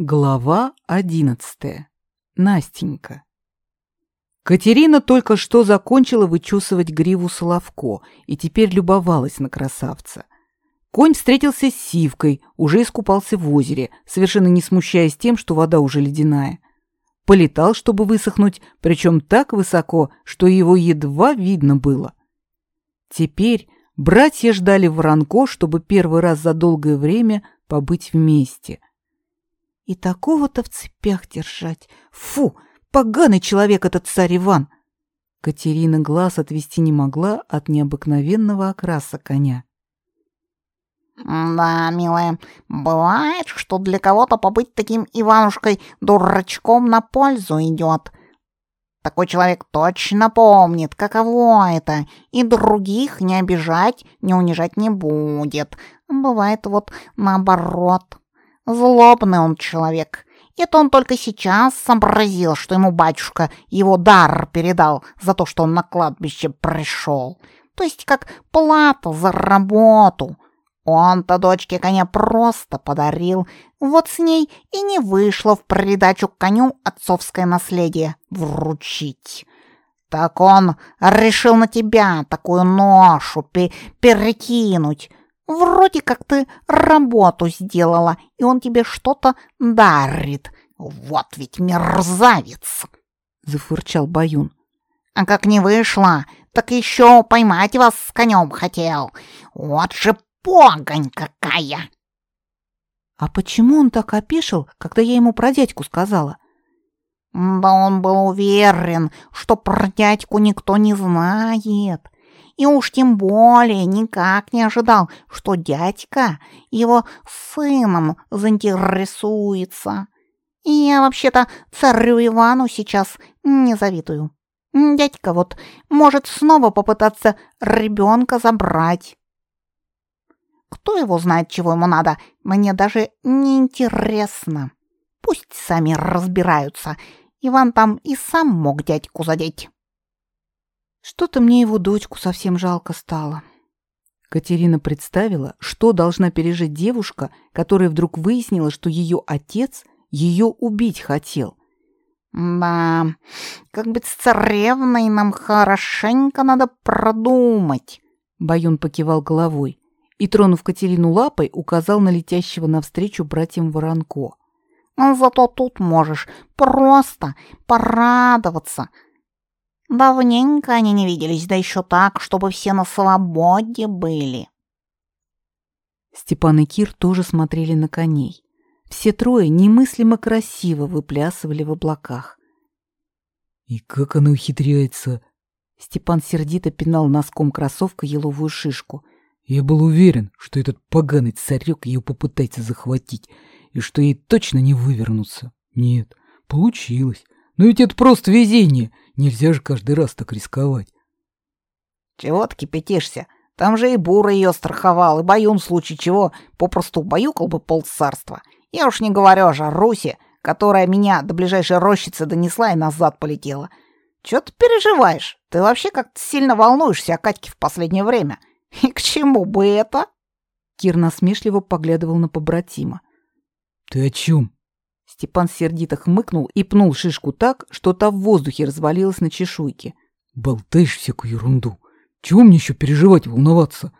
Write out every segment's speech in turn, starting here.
Глава одиннадцатая. Настенька. Катерина только что закончила вычесывать гриву Соловко и теперь любовалась на красавца. Конь встретился с Сивкой, уже искупался в озере, совершенно не смущаясь тем, что вода уже ледяная. Полетал, чтобы высохнуть, причем так высоко, что его едва видно было. Теперь братья ждали Воронко, чтобы первый раз за долгое время побыть вместе – и такого-то в цепях держать. Фу, поганый человек этот царь Иван. Катерина глаз отвести не могла от необыкновенного окраса коня. «Да, милая, бывает, что для кого-то побыть таким Иванушкой-дурачком на пользу идет. Такой человек точно помнит, каково это, и других не обижать, не унижать не будет. Бывает вот наоборот». Злобный он человек. Это он только сейчас сообразил, что ему батюшка его дар передал за то, что он на кладбище пришел. То есть как плата за работу. Он-то дочке коня просто подарил. Вот с ней и не вышло в придачу коню отцовское наследие вручить. Так он решил на тебя такую ношу перекинуть. Вроде как ты работу сделала, и он тебе что-то дарит. Вот ведь мерзавец!» — зафырчал Баюн. «А как не вышло, так еще поймать вас с конем хотел. Вот же погонь какая!» «А почему он так опешил, когда я ему про дядьку сказала?» «Да он был уверен, что про дядьку никто не знает и уж тем более никак не ожидал, что дядька его сыном заинтересуется. И я вообще-то царю Ивану сейчас не завидую. Дядька вот может снова попытаться ребенка забрать. Кто его знает, чего ему надо, мне даже не интересно. Пусть сами разбираются. Иван там и сам мог дядьку задеть. Что-то мне его дочку совсем жалко стало. Катерина представила, что должна пережить девушка, которая вдруг выяснила, что ее отец ее убить хотел. «Да, как быть с царевной нам хорошенько надо продумать», — Баюн покивал головой и, тронув Катерину лапой, указал на летящего навстречу братьям Воронко. «Зато тут можешь просто порадоваться, Давненько они не виделись, да еще так, чтобы все на свободе были. Степан и Кир тоже смотрели на коней. Все трое немыслимо красиво выплясывали в облаках. «И как она ухитряется?» Степан сердито пинал носком кроссовка еловую шишку. «Я был уверен, что этот поганый царек ее попытается захватить, и что ей точно не вывернуться. Нет, получилось. Но ведь это просто везение. Нельзя же каждый раз так рисковать. Чего ты кипятишься? Там же и Бура ее страховал, и Баюн в случае чего попросту баюкал бы полцарства. Я уж не говорю о Руси, которая меня до ближайшей рощицы донесла и назад полетела. Чего ты переживаешь? Ты вообще как-то сильно волнуешься о Катьке в последнее время. И к чему бы это? Кир насмешливо поглядывал на побратима. Ты о чем? Степан сердито хмыкнул и пнул шишку так, что та в воздухе развалилась на чешуйке. «Болтаешь всякую ерунду. Чего мне еще переживать, волноваться?»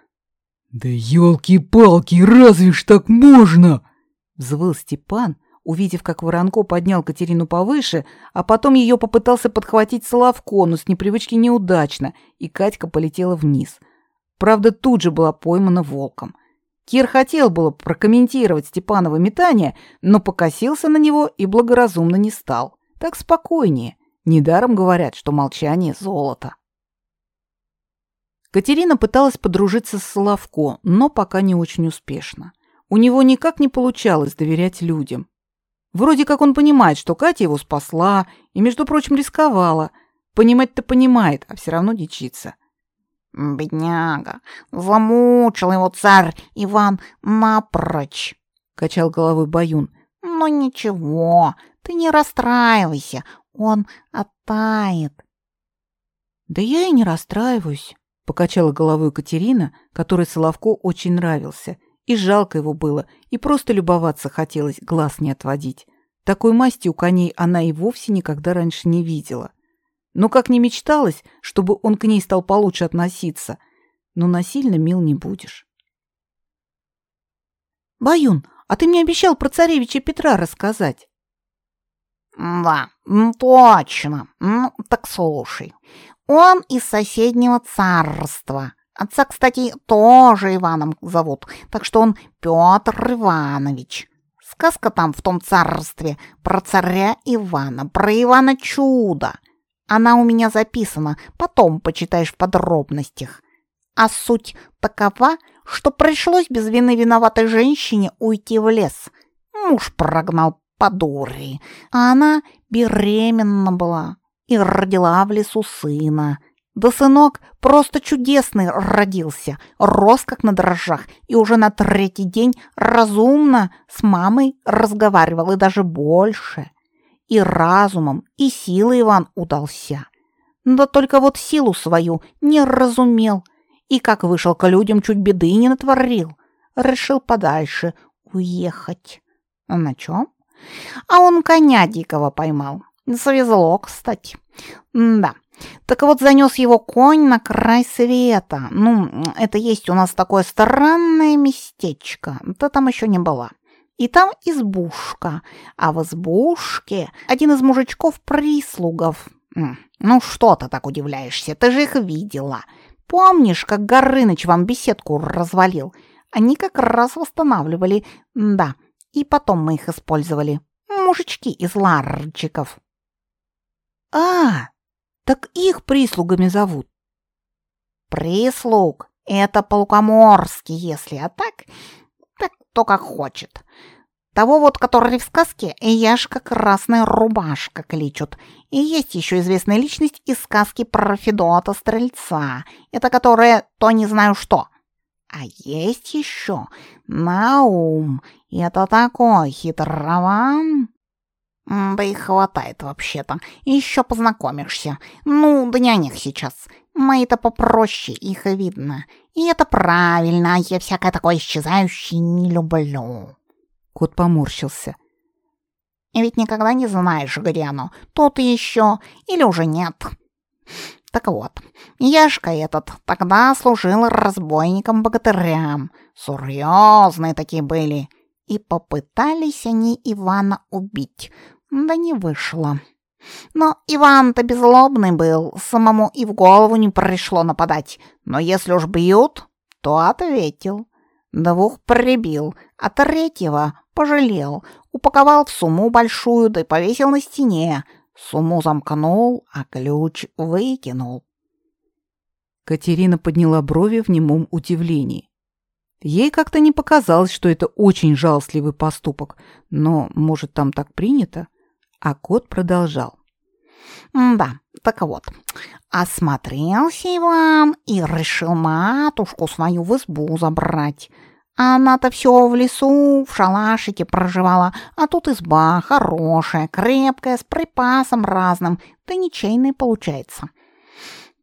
«Да елки-палки, разве ж так можно?» Взвыл Степан, увидев, как Воронко поднял Катерину повыше, а потом ее попытался подхватить Соловко, но с непривычки неудачно, и Катька полетела вниз. Правда, тут же была поймана волком. Кир хотел было прокомментировать Степанова метание, но покосился на него и благоразумно не стал. Так спокойнее. Недаром говорят, что молчание — золото. Катерина пыталась подружиться с Соловко, но пока не очень успешно. У него никак не получалось доверять людям. Вроде как он понимает, что Катя его спасла и, между прочим, рисковала. Понимать-то понимает, а все равно дичится. «Бедняга, замучил его царь Иван напрочь», — качал головой Баюн. «Но ничего, ты не расстраивайся, он оттает». «Да я и не расстраиваюсь», — покачала головой Катерина, которой Соловко очень нравился, И жалко его было, и просто любоваться хотелось, глаз не отводить. Такой масти у коней она и вовсе никогда раньше не видела. Но как не мечталось, чтобы он к ней стал получше относиться, но насильно мил не будешь. «Баюн, а ты мне обещал про царевича Петра рассказать». «Да, точно. Ну, так слушай. Он из соседнего царства. Отца, кстати, тоже Иваном зовут, так что он Петр Иванович. Сказка там в том царстве про царя Ивана, про Ивана Чудо. Она у меня записана, потом почитаешь в подробностях. А суть такова, что пришлось без вины виноватой женщине уйти в лес. Муж прогнал по дури, а она беременна была и родила в лесу сына. Да сынок просто чудесный родился, рос как на дрожжах, и уже на третий день разумно с мамой разговаривал, и даже больше. И разумом, и силой Иван удался. Да только вот силу свою не разумел, и как вышел к людям, чуть беды не натворил. Решил подальше уехать. На чем? А он коня дикого поймал. Завезло, кстати. Да. Так вот, занес его конь на край света. Ну, это есть у нас такое странное местечко. Ты там еще не была. И там избушка. А в избушке один из мужичков-прислугов. Ну, что ты так удивляешься? Ты же их видела. Помнишь, как Горыныч вам беседку развалил? Они как раз восстанавливали. Да, и потом мы их использовали. Мужички из ларчиков. А, так их прислугами зовут. Прислуг — это полукоморский, если, а так, так то как хочет. Того вот, который в сказке Яшка Красная Рубашка кличут. И есть еще известная личность из сказки про Федота Стрельца. Это которая то не знаю что. А есть еще Наум. Это такой хитрован. Да и хватает вообще-то. Еще познакомишься. Ну, да не о них сейчас. Мои-то попроще, их видно. И это правильно, я всякое такое исчезающее не люблю. Кот поморщился. Ведь никогда не знаешь, где оно. Тут еще или уже нет. Так вот, Яшка этот тогда служил разбойником-богатырям. Серьезные такие были. И попытались они Ивана убить. Да не вышло. Но Иван-то безлобный был, самому и в голову не пришло нападать. Но если уж бьют, то ответил. Двух прибил, а третьего пожалел. Упаковал в сумму большую, да и повесил на стене. Сумму замкнул, а ключ выкинул. Катерина подняла брови в немом удивлении. Ей как-то не показалось, что это очень жалостливый поступок, но, может, там так принято? А кот продолжал. «Да, так вот, осмотрелся Иван и решил матушку свою в избу забрать. Она-то все в лесу, в шалашике проживала, а тут изба хорошая, крепкая, с припасом разным, да ничейная получается.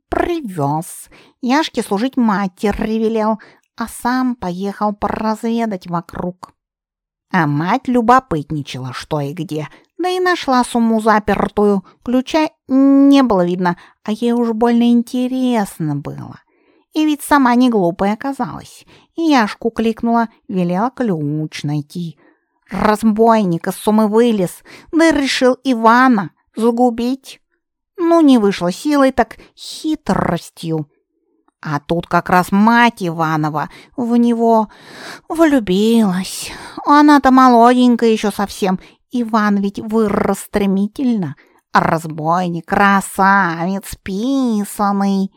Привез. Яшке служить матери велел, а сам поехал поразведать вокруг. А мать любопытничала, что и где, да и нашла сумму запертую. Ключа не было видно, а ей уж больно интересно было. И ведь сама не глупая оказалась. Яшку кликнула, велела ключ найти. Разбойник из суммы вылез, да и решил Ивана загубить. Ну, не вышло силой, так хитростью. А тут как раз мать Иванова в него влюбилась. Она-то молоденькая еще совсем. Иван ведь вырос стремительно. Разбойник, красавец, писанный.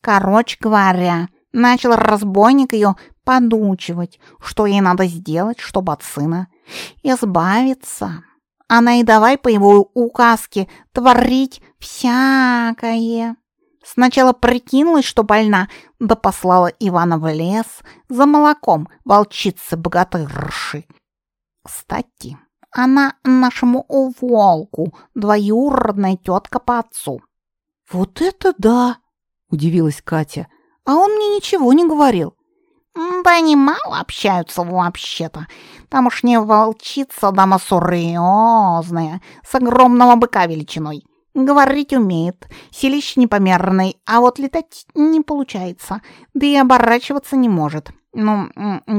Короче говоря, начал разбойник ее подучивать, что ей надо сделать, чтобы от сына избавиться. Она и давай по его указке творить всякое. Сначала прикинулась, что больна, да послала Ивана в лес за молоком волчицы-богатырши. Кстати, она нашему волку двоюродная тетка по отцу. «Вот это да!» удивилась Катя. А он мне ничего не говорил. Да они мало общаются вообще-то. Тамошняя волчица дама серьезная, с огромного быка величиной. Говорить умеет, силищ непомерный, а вот летать не получается, да и оборачиваться не может. Ну,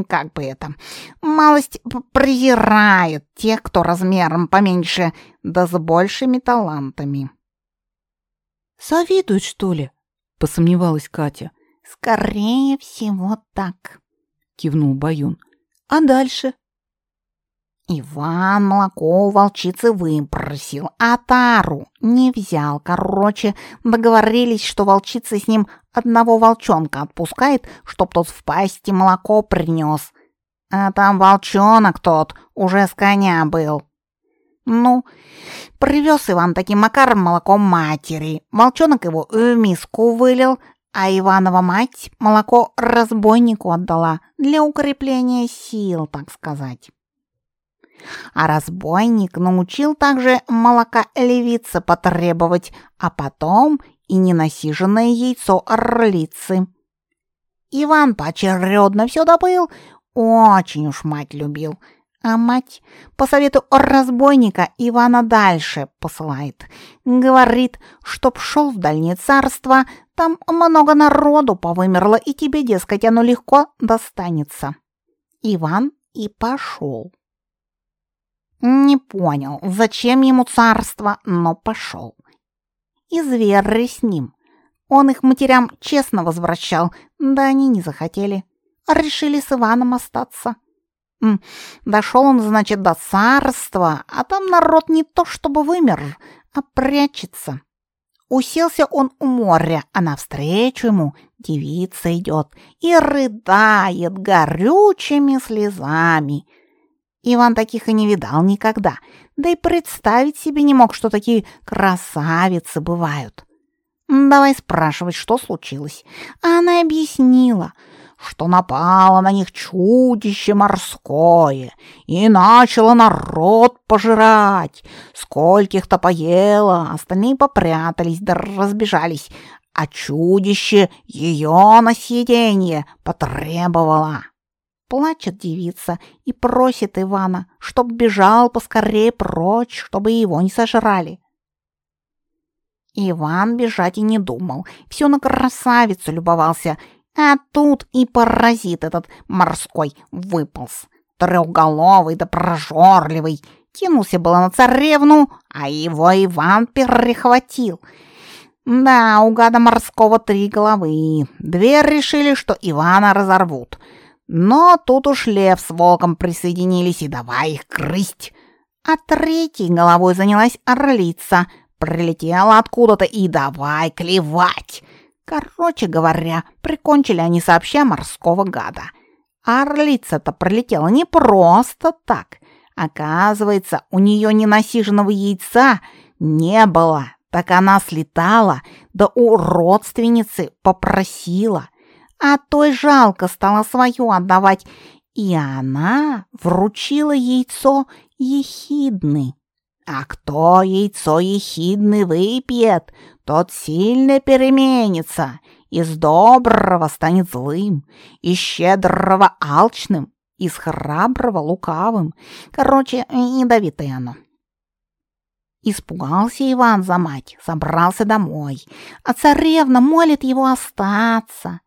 как бы это, малость презирает тех, кто размером поменьше, да с большими талантами. «Завидует, что ли?» — посомневалась Катя. «Скорее всего, так», — кивнул Баюн. «А дальше?» Иван молоко у волчицы выпросил, а тару не взял. Короче, договорились, что волчица с ним одного волчонка отпускает, чтоб тот в пасти молоко принес. А там волчонок тот уже с коня был. Ну, привез Иван таким макаром молоко матери. Волчонок его в миску вылил, а Иванова мать молоко разбойнику отдала для укрепления сил, так сказать. А разбойник научил также молока левицы потребовать, а потом и ненасиженное яйцо орлицы. Иван поочередно все добыл, очень уж мать любил. А мать по совету разбойника Ивана дальше посылает. Говорит, чтоб шел в дальнее царство, там много народу повымерло, и тебе, дескать, оно легко достанется. Иван и пошел. Не понял, зачем ему царство, но пошел. И зверы с ним. Он их матерям честно возвращал, да они не захотели. Решили с Иваном остаться. Дошел он, значит, до царства, а там народ не то чтобы вымер, а прячется. Уселся он у моря, а навстречу ему девица идет и рыдает горючими слезами — Иван таких и не видал никогда, да и представить себе не мог, что такие красавицы бывают. Давай спрашивать, что случилось. А она объяснила, что напало на них чудище морское и начало народ пожирать. Скольких-то поело, остальные попрятались да разбежались, а чудище ее на съедение потребовало. Плачет девица и просит Ивана, чтоб бежал поскорее прочь, чтобы его не сожрали. Иван бежать и не думал, все на красавицу любовался, а тут и паразит этот морской выполз, трехголовый да прожорливый, кинулся было на царевну, а его Иван перехватил. Да, у гада морского три головы, две решили, что Ивана разорвут — но тут уж лев с волком присоединились и давай их грызть. А третьей головой занялась орлица, прилетела откуда-то и давай клевать. Короче говоря, прикончили они сообща морского гада. Орлица-то пролетела не просто так. Оказывается, у нее ненасиженного яйца не было, так она слетала, да у родственницы попросила — а той жалко стало свое отдавать, и она вручила яйцо ехидны. А кто яйцо ехидны выпьет, тот сильно переменится, из доброго станет злым, из щедрого алчным, из храброго лукавым. Короче, ядовитое оно. Испугался Иван за мать, собрался домой, а царевна молит его остаться.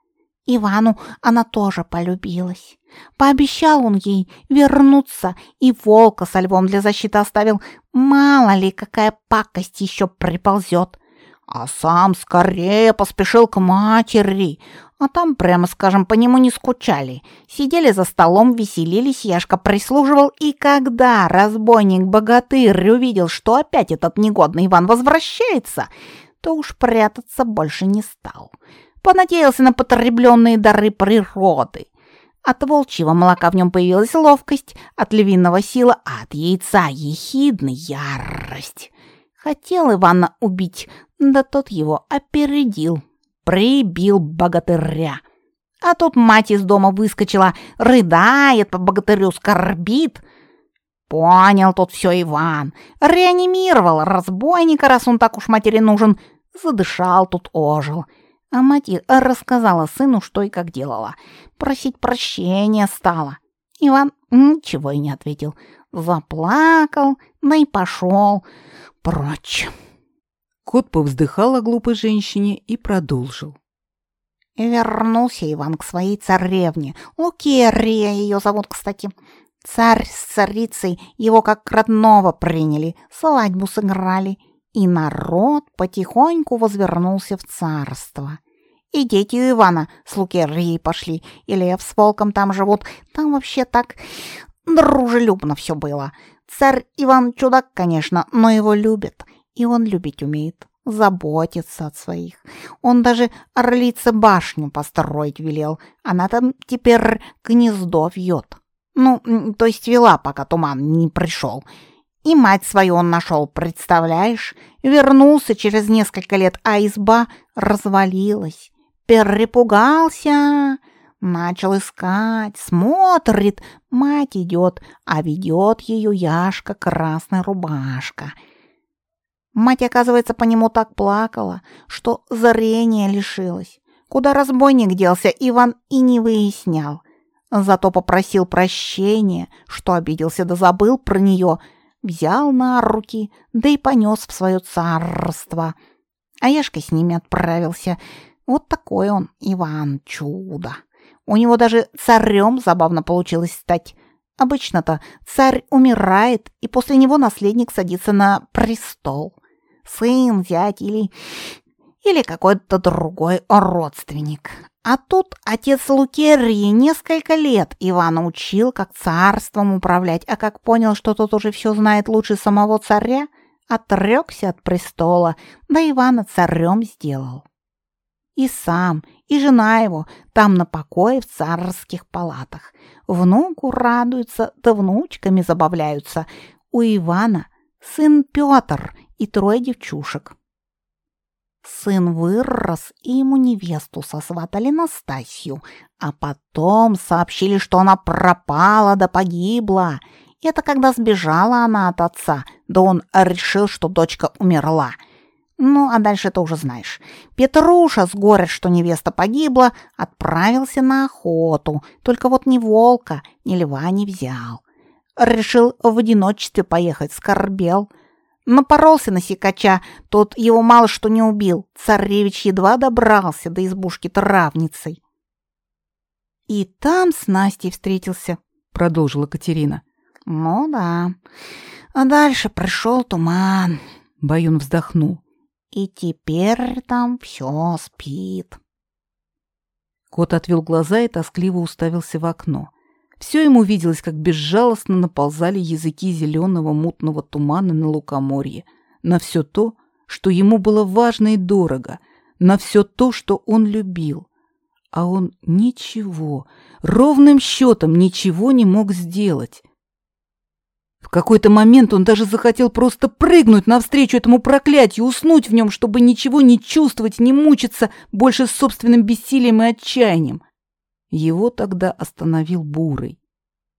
Ивану она тоже полюбилась. Пообещал он ей вернуться и волка со львом для защиты оставил. Мало ли, какая пакость еще приползет. А сам скорее поспешил к матери. А там, прямо скажем, по нему не скучали. Сидели за столом, веселились, Яшка прислуживал. И когда разбойник-богатырь увидел, что опять этот негодный Иван возвращается, то уж прятаться больше не стал понадеялся на потребленные дары природы. От волчьего молока в нем появилась ловкость, от львиного сила, а от яйца ехидная ярость. Хотел Ивана убить, да тот его опередил, прибил богатыря. А тут мать из дома выскочила, рыдает по богатырю, скорбит. Понял тут все Иван, реанимировал разбойника, раз он так уж матери нужен, задышал тут ожил — А мать рассказала сыну, что и как делала. Просить прощения стала. Иван ничего и не ответил. Заплакал, да и пошел прочь. Кот повздыхал о глупой женщине и продолжил. Вернулся Иван к своей царевне. Лукерия ее зовут, кстати. Царь с царицей его как родного приняли, свадьбу сыграли, и народ потихоньку возвернулся в царство. И дети у Ивана с Лукерьей пошли, и Лев с Волком там живут. Там вообще так дружелюбно все было. Царь Иван чудак, конечно, но его любят, и он любить умеет, заботиться от своих. Он даже орлице башню построить велел, она там теперь гнездо вьет. Ну, то есть вела, пока туман не пришел. И мать свою он нашел, представляешь? Вернулся через несколько лет, а изба развалилась. Перепугался, начал искать, смотрит, мать идет, а ведет ее Яшка красная рубашка. Мать, оказывается, по нему так плакала, что зрение лишилась. Куда разбойник делся, Иван и не выяснял. Зато попросил прощения, что обиделся да забыл про нее, взял на руки, да и понес в свое царство. А Яшка с ними отправился. Вот такой он, Иван, чудо. У него даже царем забавно получилось стать. Обычно-то царь умирает, и после него наследник садится на престол. Сын, зять или... или какой-то другой родственник. А тут отец Лукерии несколько лет Ивана учил, как царством управлять, а как понял, что тот уже все знает лучше самого царя, отрекся от престола, да Ивана царем сделал. И сам, и жена его там на покое в царских палатах. Внуку радуются, да внучками забавляются. У Ивана сын Петр и трое девчушек. Сын вырос, и ему невесту сосватали Настасью, а потом сообщили, что она пропала да погибла. Это когда сбежала она от отца, да он решил, что дочка умерла. Ну, а дальше ты уже знаешь. Петруша, с горя, что невеста погибла, отправился на охоту, только вот ни волка, ни льва не взял. Решил в одиночестве поехать, скорбел — Напоролся на сикача, тот его мало что не убил. Царевич едва добрался до избушки травницей. «И там с Настей встретился», — продолжила Катерина. «Ну да. А дальше пришел туман», — Баюн вздохнул. «И теперь там все спит». Кот отвел глаза и тоскливо уставился в окно. Все ему виделось, как безжалостно наползали языки зеленого мутного тумана на лукоморье, на все то, что ему было важно и дорого, на все то, что он любил. А он ничего, ровным счетом ничего не мог сделать. В какой-то момент он даже захотел просто прыгнуть навстречу этому проклятию, уснуть в нем, чтобы ничего не чувствовать, не мучиться больше собственным бессилием и отчаянием. Его тогда остановил Бурый.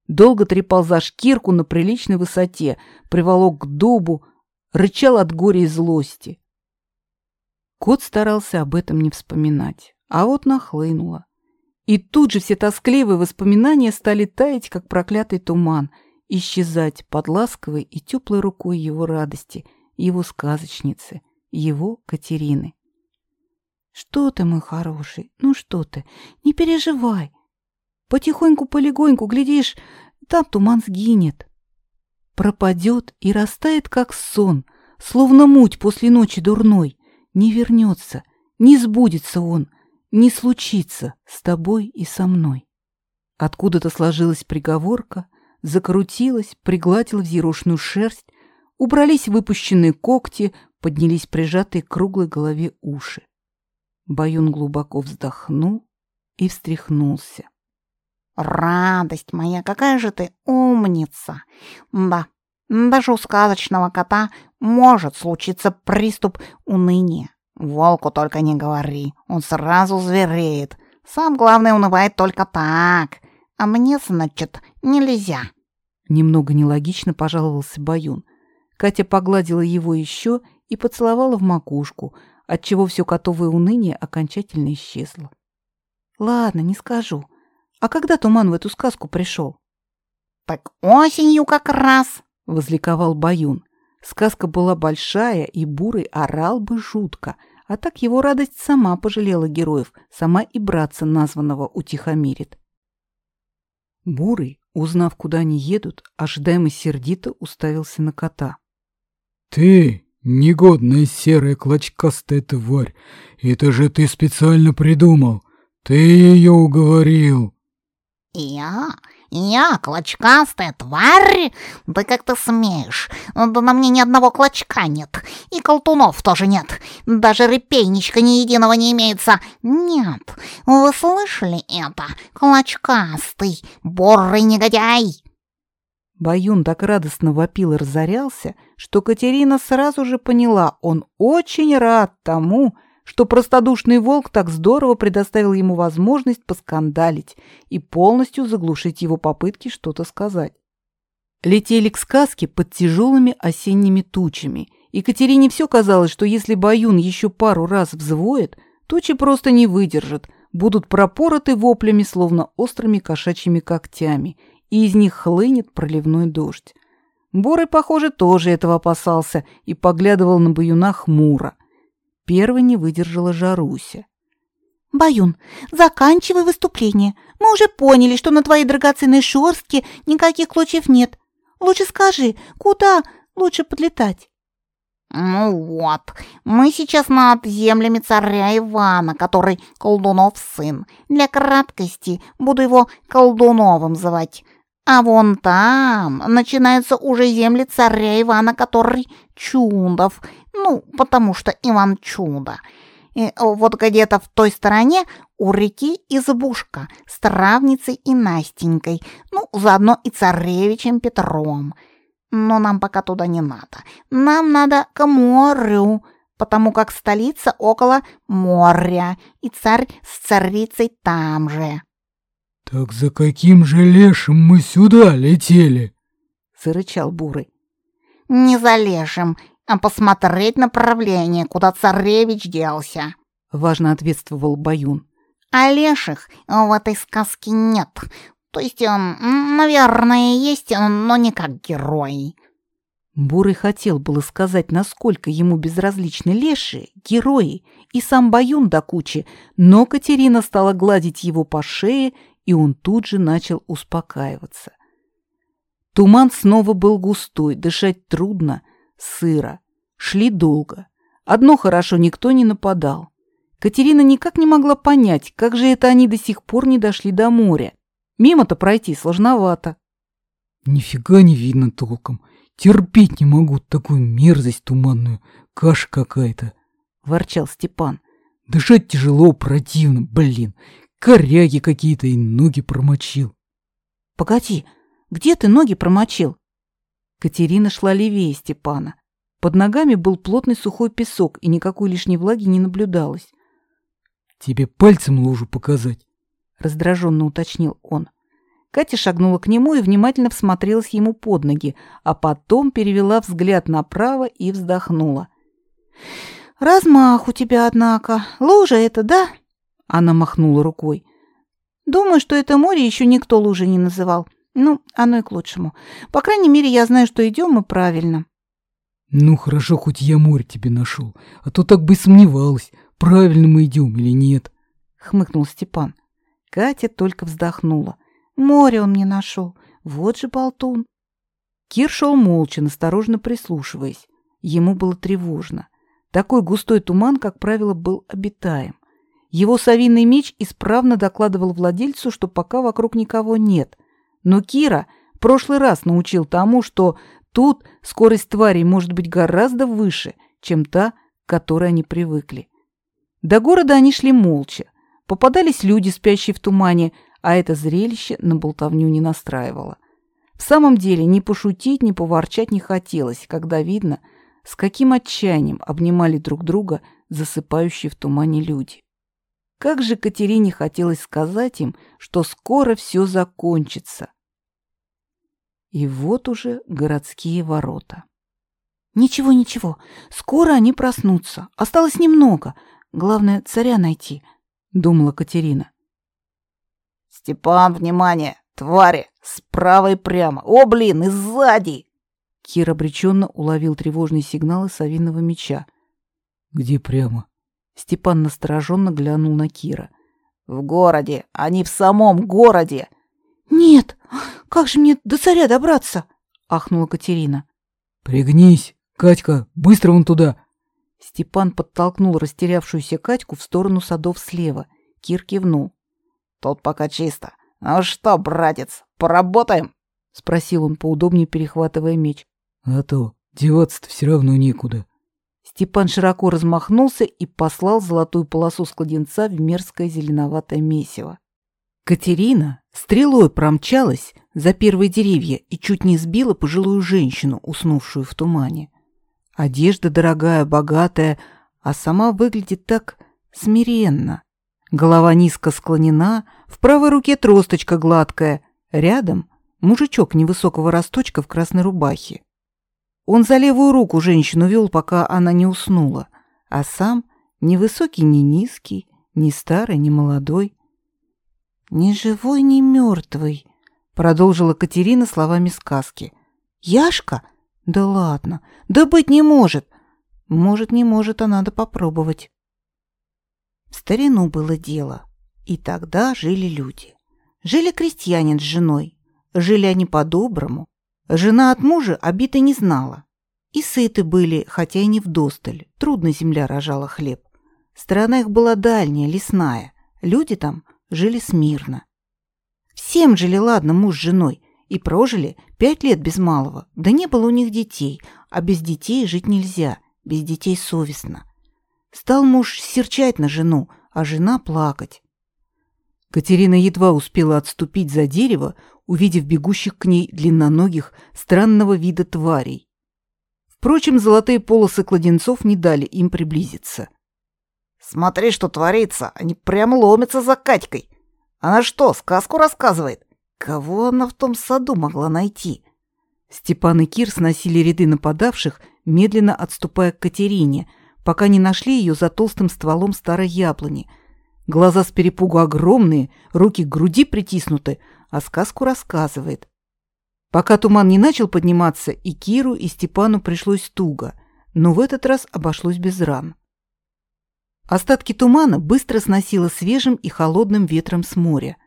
Долго трепал за шкирку на приличной высоте, приволок к дубу, рычал от горя и злости. Кот старался об этом не вспоминать, а вот нахлынуло. И тут же все тоскливые воспоминания стали таять, как проклятый туман, исчезать под ласковой и теплой рукой его радости, его сказочницы, его Катерины. Что ты, мой хороший, ну что ты, не переживай. Потихоньку-полегоньку, глядишь, там туман сгинет. Пропадет и растает, как сон, словно муть после ночи дурной. Не вернется, не сбудется он, не случится с тобой и со мной. Откуда-то сложилась приговорка, закрутилась, пригладила взъерошенную шерсть, убрались выпущенные когти, поднялись прижатые к круглой голове уши. Баюн глубоко вздохнул и встряхнулся. «Радость моя, какая же ты умница! Да, даже у сказочного кота может случиться приступ уныния. Волку только не говори, он сразу звереет. Сам, главное, унывает только так. А мне, значит, нельзя». Немного нелогично пожаловался Баюн. Катя погладила его еще и поцеловала в макушку, отчего все котовое уныние окончательно исчезло. Ладно, не скажу. А когда туман в эту сказку пришел? Так осенью как раз, возликовал Баюн. Сказка была большая, и Бурый орал бы жутко, а так его радость сама пожалела героев, сама и братца названного утихомирит. Бурый, узнав, куда они едут, ожидаемо сердито уставился на кота. «Ты, негодная серая клочкастая тварь, это же ты специально придумал, ты ее уговорил!» «Я? Я клочкастая тварь? Да как ты смеешь? На мне ни одного клочка нет. И колтунов тоже нет. Даже репейничка ни единого не имеется. Нет. Вы слышали это? Клочкастый, борый негодяй!» Баюн так радостно вопил и разорялся, что Катерина сразу же поняла, он очень рад тому, что простодушный волк так здорово предоставил ему возможность поскандалить и полностью заглушить его попытки что-то сказать. Летели к сказке под тяжелыми осенними тучами. и Катерине все казалось, что если Баюн еще пару раз взвоет, тучи просто не выдержат, будут пропороты воплями, словно острыми кошачьими когтями, и из них хлынет проливной дождь. Боры, похоже, тоже этого опасался и поглядывал на Баюна хмуро. Первой не выдержала Жаруся. «Баюн, заканчивай выступление. Мы уже поняли, что на твоей драгоценной шерстке никаких клочьев нет. Лучше скажи, куда лучше подлетать?» «Ну вот, мы сейчас над землями царя Ивана, который колдунов сын. Для краткости буду его колдуновым звать. А вон там начинаются уже земли царя Ивана, который Чудов. Ну, потому что Иван Чудо. И вот где-то в той стороне у реки избушка с травницей и Настенькой, ну, заодно и царевичем Петром. Но нам пока туда не надо. Нам надо к морю, потому как столица около моря, и царь с царицей там же. «Так за каким же лешим мы сюда летели?» — зарычал Бурый. «Не за лешим, а посмотреть направление, куда царевич делся», — важно ответствовал Баюн. «А леших в этой сказке нет. То есть он, наверное, есть, но не как герой». Бурый хотел было сказать, насколько ему безразличны леши, герои и сам Баюн до кучи, но Катерина стала гладить его по шее и он тут же начал успокаиваться. Туман снова был густой, дышать трудно, сыро. Шли долго. Одно хорошо, никто не нападал. Катерина никак не могла понять, как же это они до сих пор не дошли до моря. Мимо-то пройти сложновато. Нифига не видно толком. Терпеть не могу такую мерзость туманную. Каша какая-то. Ворчал Степан. Дышать тяжело, противно, блин коряги какие-то и ноги промочил. Погоди, где ты ноги промочил? Катерина шла левее Степана. Под ногами был плотный сухой песок, и никакой лишней влаги не наблюдалось. Тебе пальцем лужу показать? Раздраженно уточнил он. Катя шагнула к нему и внимательно всмотрелась ему под ноги, а потом перевела взгляд направо и вздохнула. «Размах у тебя, однако. Лужа это, да?» Она махнула рукой. Думаю, что это море еще никто лужи не называл. Ну, оно и к лучшему. По крайней мере, я знаю, что идем мы правильно. Ну, хорошо, хоть я море тебе нашел, а то так бы сомневалась, правильно мы идем или нет. Хмыкнул Степан. Катя только вздохнула. Море он мне нашел. Вот же болтун. Кир шел молча, настороженно прислушиваясь. Ему было тревожно. Такой густой туман, как правило, был обитаем. Его совиный меч исправно докладывал владельцу, что пока вокруг никого нет. Но Кира в прошлый раз научил тому, что тут скорость тварей может быть гораздо выше, чем та, к которой они привыкли. До города они шли молча. Попадались люди, спящие в тумане, а это зрелище на болтовню не настраивало. В самом деле ни пошутить, ни поворчать не хотелось, когда видно, с каким отчаянием обнимали друг друга засыпающие в тумане люди. Как же Катерине хотелось сказать им, что скоро все закончится. И вот уже городские ворота. Ничего, ничего. Скоро они проснутся. Осталось немного. Главное, царя найти, думала Катерина. Степан, внимание! Твари! Справа и прямо! О, блин, и сзади! Кир обреченно уловил тревожные сигналы совиного меча. Где прямо? Степан настороженно глянул на Кира. В городе! Они в самом городе! Нет! Как же мне до царя добраться? Ахнула Катерина. Пригнись! Катька, быстро вон туда! Степан подтолкнул растерявшуюся Катьку в сторону садов слева. Кир кивнул. Тут пока чисто. Ну что, братец, поработаем? Спросил он, поудобнее перехватывая меч. А то, деваться-то все равно некуда. Степан широко размахнулся и послал золотую полосу с кладенца в мерзкое зеленоватое месиво. Катерина стрелой промчалась за первые деревья и чуть не сбила пожилую женщину, уснувшую в тумане. Одежда дорогая, богатая, а сама выглядит так смиренно. Голова низко склонена, в правой руке тросточка гладкая, рядом мужичок невысокого росточка в красной рубахе. Он за левую руку женщину вел, пока она не уснула, а сам ни высокий, ни низкий, ни старый, ни молодой. «Ни живой, ни мертвый», — продолжила Катерина словами сказки. «Яшка? Да ладно, да быть не может. Может, не может, а надо попробовать». В старину было дело, и тогда жили люди. Жили крестьянин с женой, жили они по-доброму. Жена от мужа обиды не знала. И сыты были, хотя и не вдосталь, трудно земля рожала хлеб. Страна их была дальняя, лесная, люди там жили смирно. Всем жили ладно муж с женой, и прожили пять лет без малого, да не было у них детей, а без детей жить нельзя, без детей совестно. Стал муж серчать на жену, а жена плакать. Катерина едва успела отступить за дерево, увидев бегущих к ней длинноногих, странного вида тварей. Впрочем, золотые полосы кладенцов не дали им приблизиться. «Смотри, что творится! Они прямо ломятся за Катькой! Она что, сказку рассказывает? Кого она в том саду могла найти?» Степан и Кир сносили ряды нападавших, медленно отступая к Катерине, пока не нашли ее за толстым стволом старой яблони. Глаза с перепугу огромные, руки к груди притиснуты, а сказку рассказывает. Пока туман не начал подниматься, и Киру, и Степану пришлось туго, но в этот раз обошлось без ран. Остатки тумана быстро сносило свежим и холодным ветром с моря.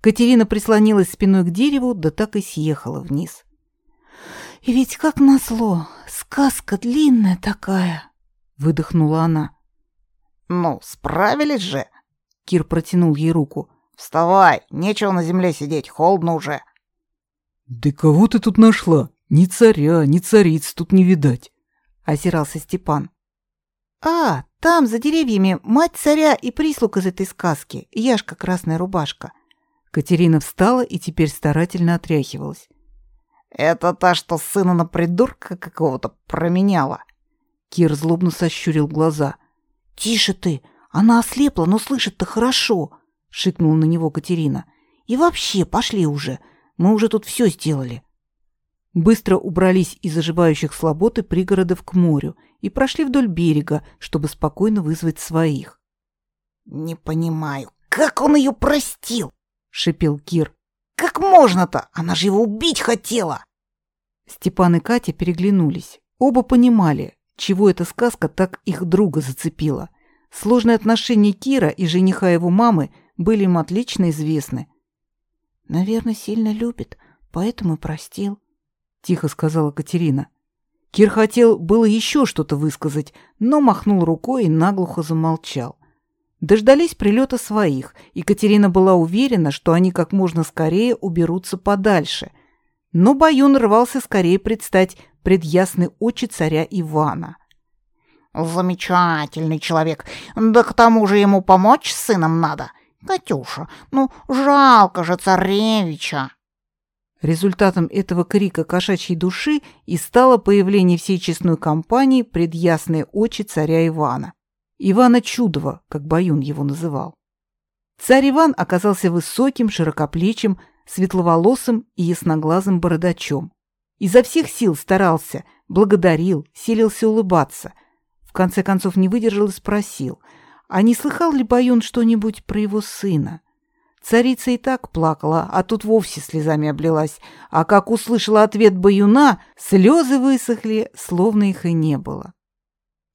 Катерина прислонилась спиной к дереву, да так и съехала вниз. «И ведь как назло, сказка длинная такая!» — выдохнула она. «Ну, справились же!» Кир протянул ей руку. Вставай, нечего на земле сидеть, холодно уже. Да кого ты тут нашла? Ни царя, ни цариц тут не видать. Озирался Степан. А, там, за деревьями, мать царя и прислуг из этой сказки, Яшка Красная Рубашка. Катерина встала и теперь старательно отряхивалась. Это та, что сына на придурка какого-то променяла. Кир злобно сощурил глаза. Тише ты, она ослепла, но слышит-то хорошо шикнула на него Катерина. И вообще, пошли уже. Мы уже тут все сделали. Быстро убрались из оживающих слобод и пригородов к морю и прошли вдоль берега, чтобы спокойно вызвать своих. Не понимаю, как он ее простил? шипел Кир. Как можно-то? Она же его убить хотела. Степан и Катя переглянулись. Оба понимали, чего эта сказка так их друга зацепила. Сложные отношения Кира и жениха его мамы были им отлично известны. «Наверное, сильно любит, поэтому и простил», — тихо сказала Катерина. Кир хотел было еще что-то высказать, но махнул рукой и наглухо замолчал. Дождались прилета своих, и Катерина была уверена, что они как можно скорее уберутся подальше. Но Баюн рвался скорее предстать пред ясной очи царя Ивана. «Замечательный человек, да к тому же ему помочь с сыном надо. Катюша, ну жалко же царевича. Результатом этого крика кошачьей души и стало появление всей честной компании пред ясные очи царя Ивана. Ивана Чудова, как Баюн его называл. Царь Иван оказался высоким, широкоплечим, светловолосым и ясноглазым бородачом. Изо всех сил старался благодарил, силился улыбаться. В конце концов не выдержал и спросил, а не слыхал ли Баюн что-нибудь про его сына? Царица и так плакала, а тут вовсе слезами облилась, а как услышала ответ Баюна, слезы высохли, словно их и не было.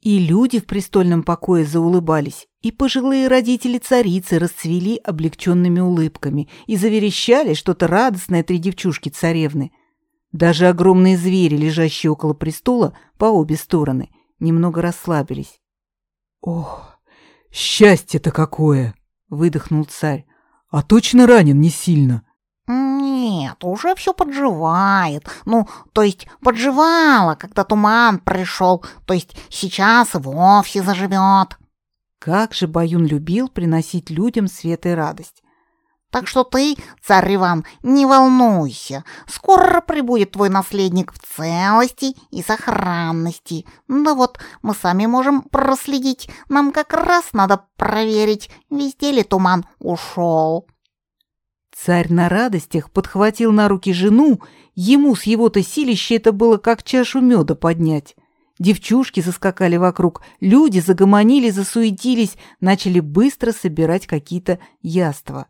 И люди в престольном покое заулыбались, и пожилые родители царицы расцвели облегченными улыбками и заверещали что-то радостное три девчушки царевны. Даже огромные звери, лежащие около престола по обе стороны, немного расслабились. «Ох, счастье-то какое!» — выдохнул царь. «А точно ранен не сильно?» «Нет, уже все подживает. Ну, то есть подживало, когда туман пришел, то есть сейчас и вовсе заживет». Как же Баюн любил приносить людям свет и радость. Так что ты, царь Иван, не волнуйся. Скоро прибудет твой наследник в целости и сохранности. Да вот, мы сами можем проследить. Нам как раз надо проверить, везде ли туман ушел. Царь на радостях подхватил на руки жену, ему с его-то силища это было как чашу меда поднять. Девчушки заскакали вокруг, люди загомонили, засуетились, начали быстро собирать какие-то яства.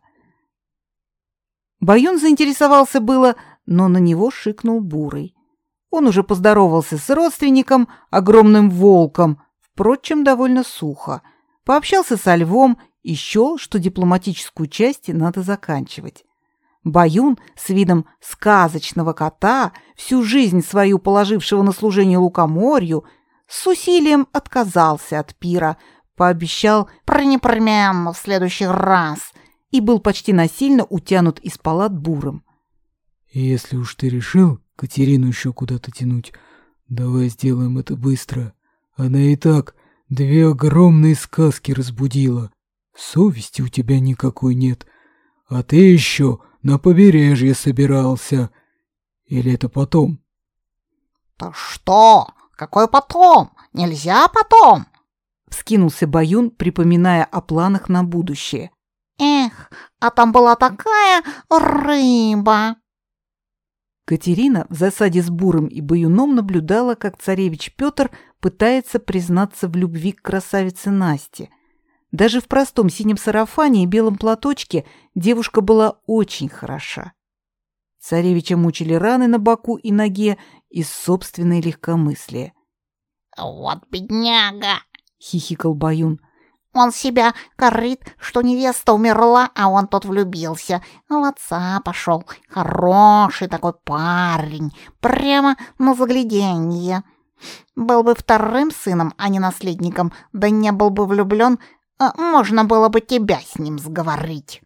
Баюн заинтересовался было, но на него шикнул Бурый. Он уже поздоровался с родственником, огромным волком, впрочем, довольно сухо. Пообщался со львом и что дипломатическую часть надо заканчивать. Баюн с видом сказочного кота, всю жизнь свою положившего на служение лукоморью, с усилием отказался от пира, пообещал про непременно в следующий раз и был почти насильно утянут из палат буром. «Если уж ты решил Катерину еще куда-то тянуть, давай сделаем это быстро. Она и так две огромные сказки разбудила. Совести у тебя никакой нет. А ты еще на побережье собирался. Или это потом? Да что? Какой потом? Нельзя потом? Вскинулся Баюн, припоминая о планах на будущее. Эх, а там была такая рыба. Катерина в засаде с Буром и Баюном наблюдала, как царевич Петр пытается признаться в любви к красавице Насте. Даже в простом синем сарафане и белом платочке девушка была очень хороша. Царевича мучили раны на боку и ноге из собственной легкомыслия. «Вот бедняга!» — хихикал Баюн. «Он себя корит, что невеста умерла, а он тот влюбился. В отца пошел. Хороший такой парень. Прямо на загляденье. Был бы вторым сыном, а не наследником, да не был бы влюблен, а можно было бы тебя с ним сговорить.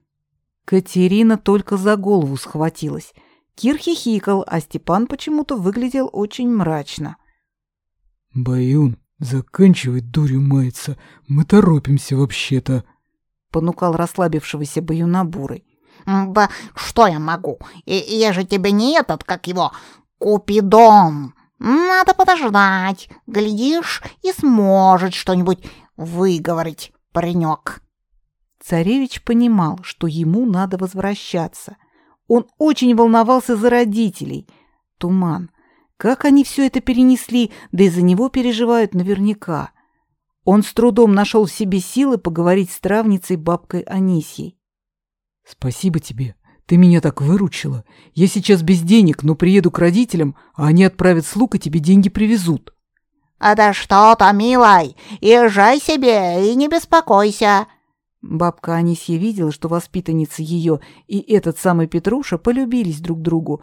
Катерина только за голову схватилась. Кир хихикал, а Степан почему-то выглядел очень мрачно. «Баюн, заканчивай дурью маяться, мы торопимся вообще-то», — понукал расслабившегося Баюна бурой. «Да что я могу? И, я же тебе не этот, как его, Купидон. Надо подождать, глядишь, и сможет что-нибудь выговорить паренек. Царевич понимал, что ему надо возвращаться. Он очень волновался за родителей. Туман. Как они все это перенесли, да и за него переживают наверняка. Он с трудом нашел в себе силы поговорить с травницей бабкой Анисьей. «Спасибо тебе. Ты меня так выручила. Я сейчас без денег, но приеду к родителям, а они отправят слуг и тебе деньги привезут». «А да что то, милой, езжай себе и не беспокойся». Бабка Анисья видела, что воспитанница ее и этот самый Петруша полюбились друг другу.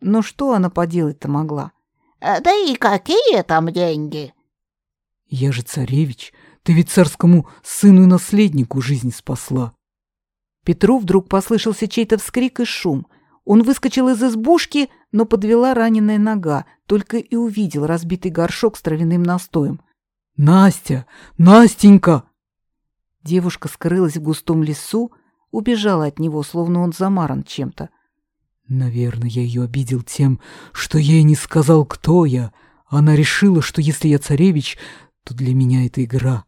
Но что она поделать-то могла? Э, «Да и какие там деньги?» «Я же царевич, ты ведь царскому сыну и наследнику жизнь спасла». Петру вдруг послышался чей-то вскрик и шум — он выскочил из избушки, но подвела раненая нога, только и увидел разбитый горшок с травяным настоем. «Настя! Настенька!» Девушка скрылась в густом лесу, убежала от него, словно он замаран чем-то. «Наверное, я ее обидел тем, что ей не сказал, кто я. Она решила, что если я царевич, то для меня это игра».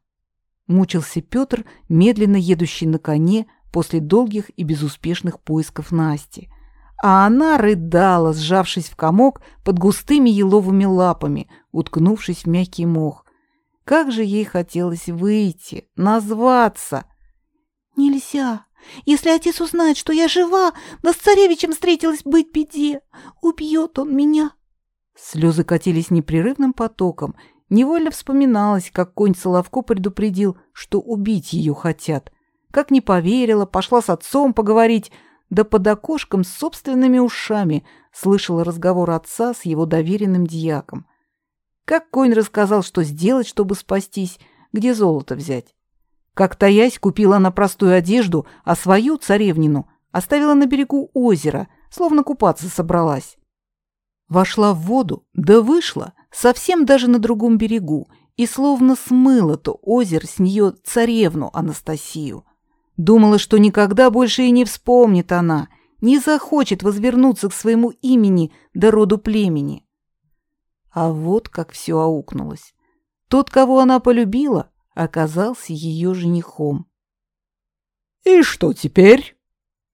Мучился Петр, медленно едущий на коне после долгих и безуспешных поисков Насти – а она рыдала, сжавшись в комок под густыми еловыми лапами, уткнувшись в мягкий мох. Как же ей хотелось выйти, назваться. «Нельзя. Если отец узнает, что я жива, да с царевичем встретилась быть беде, убьет он меня». Слезы катились непрерывным потоком. Невольно вспоминалось, как конь Соловко предупредил, что убить ее хотят. Как не поверила, пошла с отцом поговорить, да под окошком с собственными ушами слышала разговор отца с его доверенным дьяком. Как конь рассказал, что сделать, чтобы спастись, где золото взять. Как таясь, купила она простую одежду, а свою, царевнину, оставила на берегу озера, словно купаться собралась. Вошла в воду, да вышла, совсем даже на другом берегу, и словно смыла то озеро с нее царевну Анастасию. Думала, что никогда больше и не вспомнит она, не захочет возвернуться к своему имени до роду племени. А вот как все аукнулось. Тот, кого она полюбила, оказался ее женихом. «И что теперь?»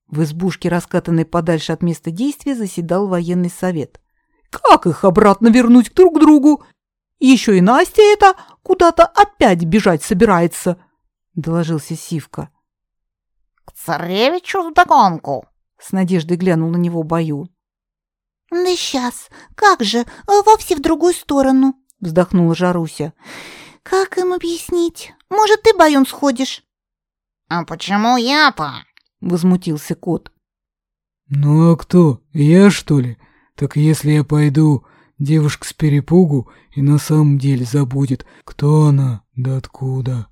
В избушке, раскатанной подальше от места действия, заседал военный совет. «Как их обратно вернуть друг к другу? Еще и Настя это куда-то опять бежать собирается», — доложился Сивка. К царевичу вдогонку!» С надеждой глянул на него Баю. «Да сейчас! Как же! Вовсе в другую сторону!» Вздохнула Жаруся. «Как им объяснить? Может, ты, Баюн, сходишь?» «А почему я-то?» Возмутился кот. «Ну а кто? Я, что ли? Так если я пойду, девушка с перепугу и на самом деле забудет, кто она да откуда».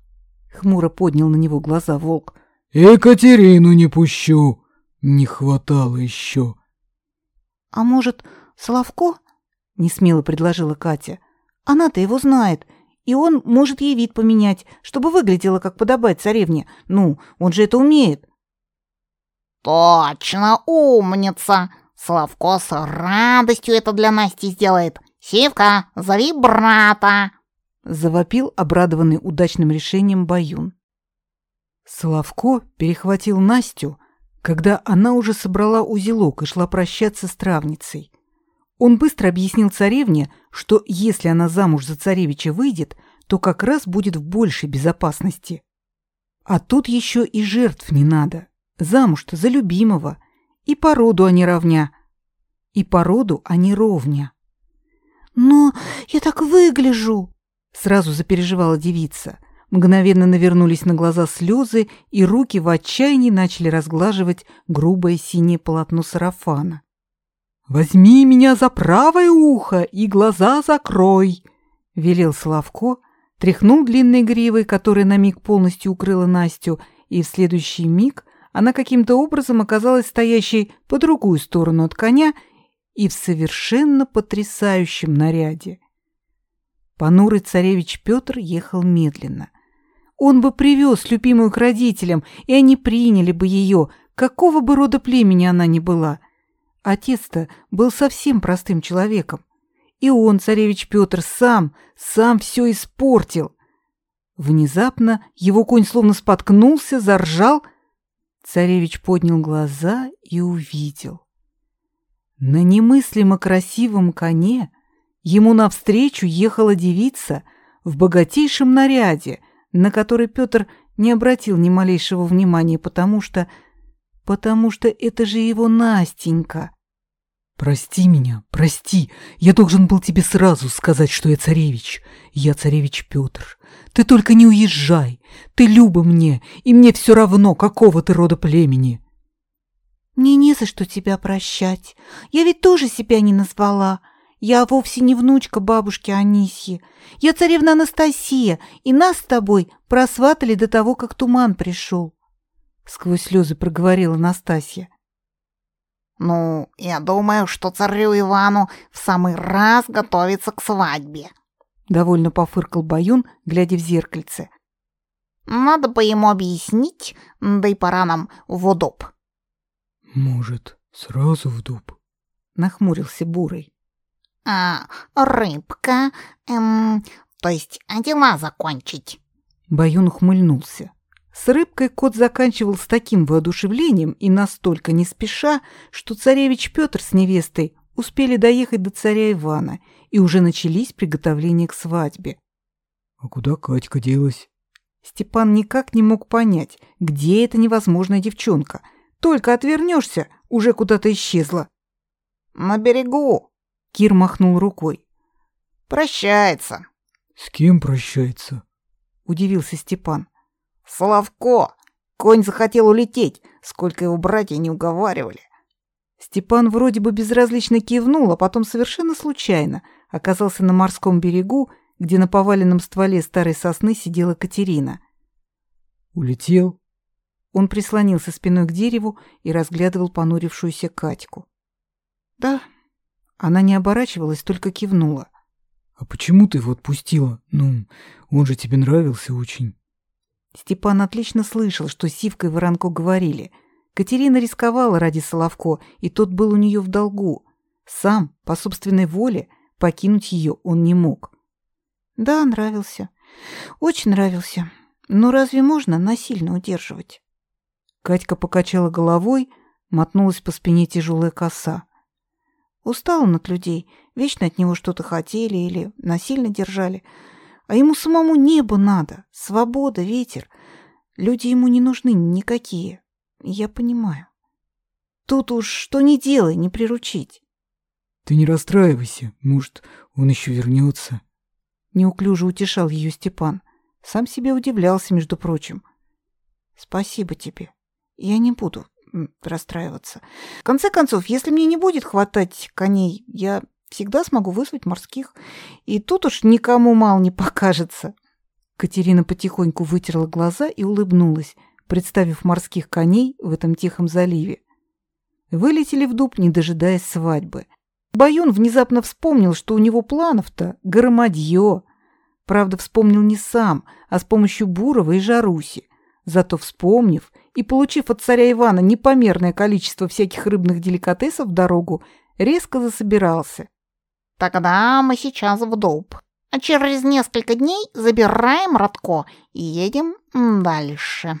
Хмуро поднял на него глаза волк. Екатерину не пущу. Не хватало еще. А может, Славко? Несмело предложила Катя. Она-то его знает, и он может ей вид поменять, чтобы выглядела, как подобает царевне. Ну, он же это умеет. Точно, умница. Славко с радостью это для Насти сделает. Сивка, зови брата. Завопил обрадованный удачным решением Баюн. Соловко перехватил Настю, когда она уже собрала узелок и шла прощаться с травницей. Он быстро объяснил царевне, что если она замуж за царевича выйдет, то как раз будет в большей безопасности. А тут еще и жертв не надо. Замуж-то за любимого. И по роду они равня. И по роду они ровня. «Но я так выгляжу!» Сразу запереживала девица. Мгновенно навернулись на глаза слезы, и руки в отчаянии начали разглаживать грубое синее полотно сарафана. «Возьми меня за правое ухо и глаза закрой!» — велел Славко, тряхнул длинной гривой, которая на миг полностью укрыла Настю, и в следующий миг она каким-то образом оказалась стоящей по другую сторону от коня и в совершенно потрясающем наряде. Понурый царевич Петр ехал медленно. Он бы привез любимую к родителям, и они приняли бы ее, какого бы рода племени она ни была. Отец-то был совсем простым человеком. И он, царевич Петр, сам, сам все испортил. Внезапно его конь словно споткнулся, заржал. Царевич поднял глаза и увидел. На немыслимо красивом коне ему навстречу ехала девица в богатейшем наряде — на который Петр не обратил ни малейшего внимания, потому что... потому что это же его Настенька. «Прости меня, прости. Я должен был тебе сразу сказать, что я царевич. Я царевич Петр. Ты только не уезжай. Ты люба мне, и мне все равно, какого ты рода племени». «Мне не за что тебя прощать. Я ведь тоже себя не назвала. Я вовсе не внучка бабушки Анисьи. Я царевна Анастасия, и нас с тобой просватали до того, как туман пришел. Сквозь слезы проговорила Настасья. «Ну, я думаю, что царю Ивану в самый раз готовиться к свадьбе», — довольно пофыркал Баюн, глядя в зеркальце. «Надо бы ему объяснить, да и пора нам в удоб». «Может, сразу в дуб?» — нахмурился Бурый. А, рыбка, эм, то есть дела закончить. Баюн ухмыльнулся. С рыбкой кот заканчивал с таким воодушевлением и настолько не спеша, что царевич Петр с невестой успели доехать до царя Ивана, и уже начались приготовления к свадьбе. А куда Катька делась? Степан никак не мог понять, где эта невозможная девчонка. Только отвернешься, уже куда-то исчезла. На берегу. Кир махнул рукой. Прощается. С кем прощается? Удивился Степан. Славко. Конь захотел улететь, сколько его братья не уговаривали. Степан вроде бы безразлично кивнул, а потом совершенно случайно оказался на морском берегу, где на поваленном стволе старой сосны сидела Катерина. Улетел? Он прислонился спиной к дереву и разглядывал понурившуюся Катьку. Да, она не оборачивалась, только кивнула. А почему ты его отпустила? Ну, он же тебе нравился очень. Степан отлично слышал, что Сивка и Воронко говорили. Катерина рисковала ради Соловко, и тот был у нее в долгу. Сам, по собственной воле, покинуть ее он не мог. Да, нравился. Очень нравился. Но разве можно насильно удерживать? Катька покачала головой, мотнулась по спине тяжелая коса. Устал он от людей, вечно от него что-то хотели или насильно держали. А ему самому небо надо, свобода, ветер. Люди ему не нужны никакие. Я понимаю. Тут уж что ни делай, не приручить. Ты не расстраивайся, может, он еще вернется. Неуклюже утешал ее Степан. Сам себе удивлялся, между прочим. Спасибо тебе. Я не буду расстраиваться. В конце концов, если мне не будет хватать коней, я всегда смогу вызвать морских. И тут уж никому мало не покажется. Катерина потихоньку вытерла глаза и улыбнулась, представив морских коней в этом тихом заливе. Вылетели в дуб, не дожидаясь свадьбы. Баюн внезапно вспомнил, что у него планов-то громадье. Правда, вспомнил не сам, а с помощью Бурова и Жаруси. Зато вспомнив и получив от царя Ивана непомерное количество всяких рыбных деликатесов в дорогу, резко засобирался. Тогда мы сейчас в дуб. А через несколько дней забираем Радко и едем дальше.